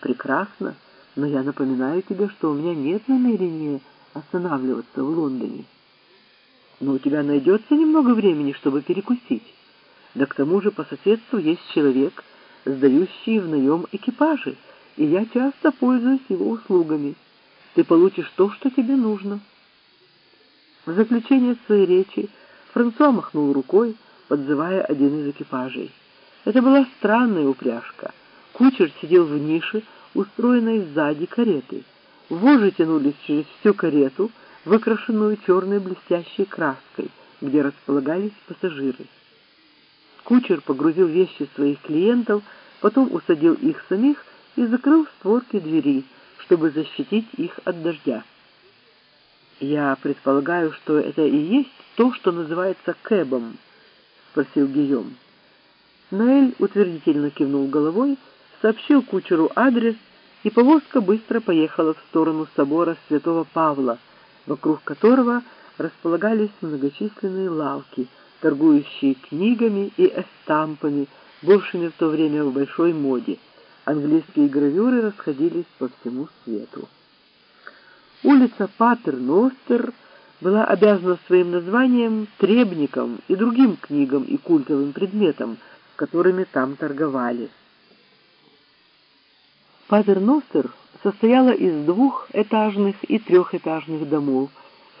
Прекрасно, но я напоминаю тебе, что у меня нет намерения останавливаться в Лондоне. Но у тебя найдется немного времени, чтобы перекусить. Да к тому же по соседству есть человек, сдающий в наем экипажи, и я часто пользуюсь его услугами. Ты получишь то, что тебе нужно. В заключение своей речи Франсуа махнул рукой, подзывая один из экипажей. Это была странная упряжка. Кучер сидел в нише, устроенной сзади кареты. Вожи тянулись через всю карету, выкрашенную черной блестящей краской, где располагались пассажиры. Кучер погрузил вещи своих клиентов, потом усадил их самих и закрыл створки двери, чтобы защитить их от дождя. «Я предполагаю, что это и есть то, что называется кэбом», — спросил Гийом. Ноэль утвердительно кивнул головой, сообщил кучеру адрес, и повозка быстро поехала в сторону собора святого Павла, вокруг которого располагались многочисленные лавки, торгующие книгами и эстампами, бывшими в то время в большой моде. Английские гравюры расходились по всему свету. Улица Патер-Ностер была обязана своим названием требникам и другим книгам и культовым предметам, которыми там торговали. Патер-Ностер состояла из двухэтажных и трехэтажных домов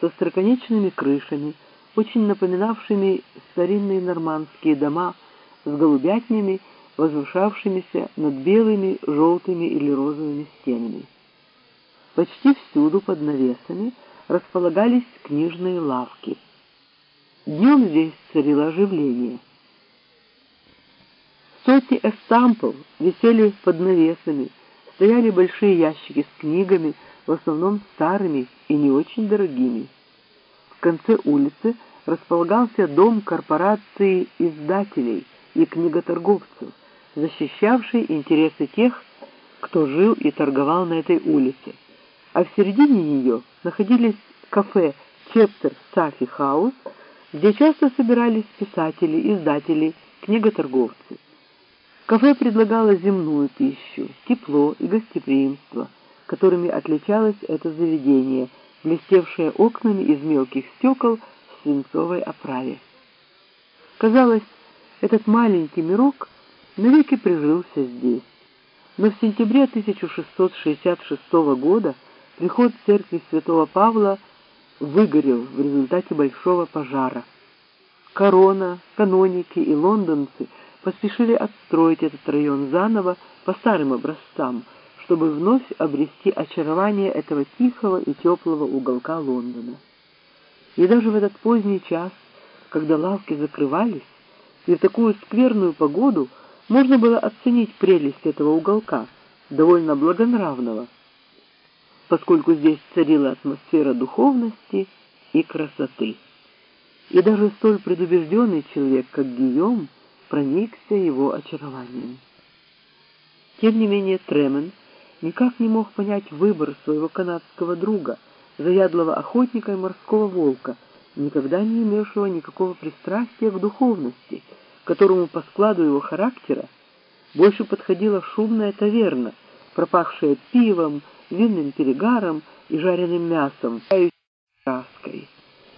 со строконечными крышами, очень напоминавшими старинные нормандские дома с голубятнями, возвышавшимися над белыми, желтыми или розовыми стенами. Почти всюду под навесами располагались книжные лавки. Днем здесь царило оживление. Сотни эстампов висели под навесами, стояли большие ящики с книгами, в основном старыми и не очень дорогими. В конце улицы располагался дом корпорации издателей и книготорговцев, защищавший интересы тех, кто жил и торговал на этой улице а в середине нее находились кафе «Чептер Сафи Хаус», где часто собирались писатели, издатели, книготорговцы. Кафе предлагало земную пищу, тепло и гостеприимство, которыми отличалось это заведение, блестевшее окнами из мелких стекол в свинцовой оправе. Казалось, этот маленький мирок навеки прижился здесь. Но в сентябре 1666 года Приход церкви святого Павла выгорел в результате большого пожара. Корона, каноники и лондонцы поспешили отстроить этот район заново по старым образцам, чтобы вновь обрести очарование этого тихого и теплого уголка Лондона. И даже в этот поздний час, когда лавки закрывались, и в такую скверную погоду можно было оценить прелесть этого уголка, довольно благонравного, поскольку здесь царила атмосфера духовности и красоты. И даже столь предубежденный человек, как Гийом, проникся его очарованием. Тем не менее Тремен никак не мог понять выбор своего канадского друга, заядлого охотника и морского волка, никогда не имевшего никакого пристрастия к духовности, которому по складу его характера больше подходила шумная таверна, пропахшая пивом, винным перегаром и жареным мясом, краской.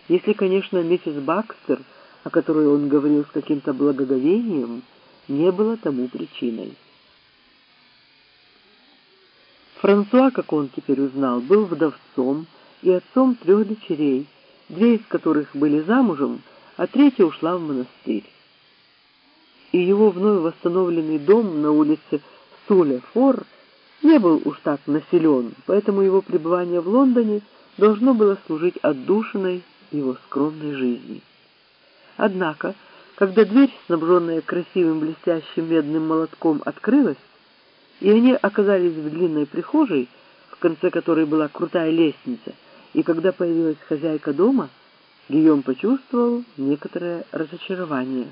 Если, конечно, миссис Бакстер, о которой он говорил с каким-то благоговением, не было тому причиной. Франсуа, как он теперь узнал, был вдовцом и отцом трех дочерей, две из которых были замужем, а третья ушла в монастырь. И его вновь восстановленный дом на улице Суля-Фор – не был уж так населен, поэтому его пребывание в Лондоне должно было служить отдушиной его скромной жизни. Однако, когда дверь, снабженная красивым блестящим медным молотком, открылась, и они оказались в длинной прихожей, в конце которой была крутая лестница, и когда появилась хозяйка дома, Гийом почувствовал некоторое разочарование.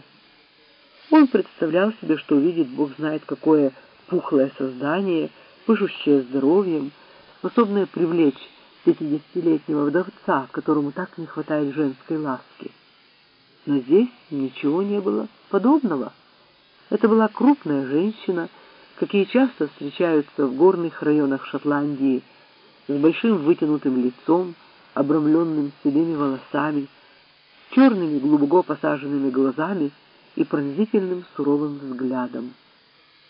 Он представлял себе, что увидит Бог знает какое пухлое создание — пышущее здоровьем, способное привлечь пятидесятилетнего вдовца, которому так не хватает женской ласки. Но здесь ничего не было подобного. Это была крупная женщина, какие часто встречаются в горных районах Шотландии, с большим вытянутым лицом, обрамленным седыми волосами, черными глубоко посаженными глазами и пронзительным суровым взглядом.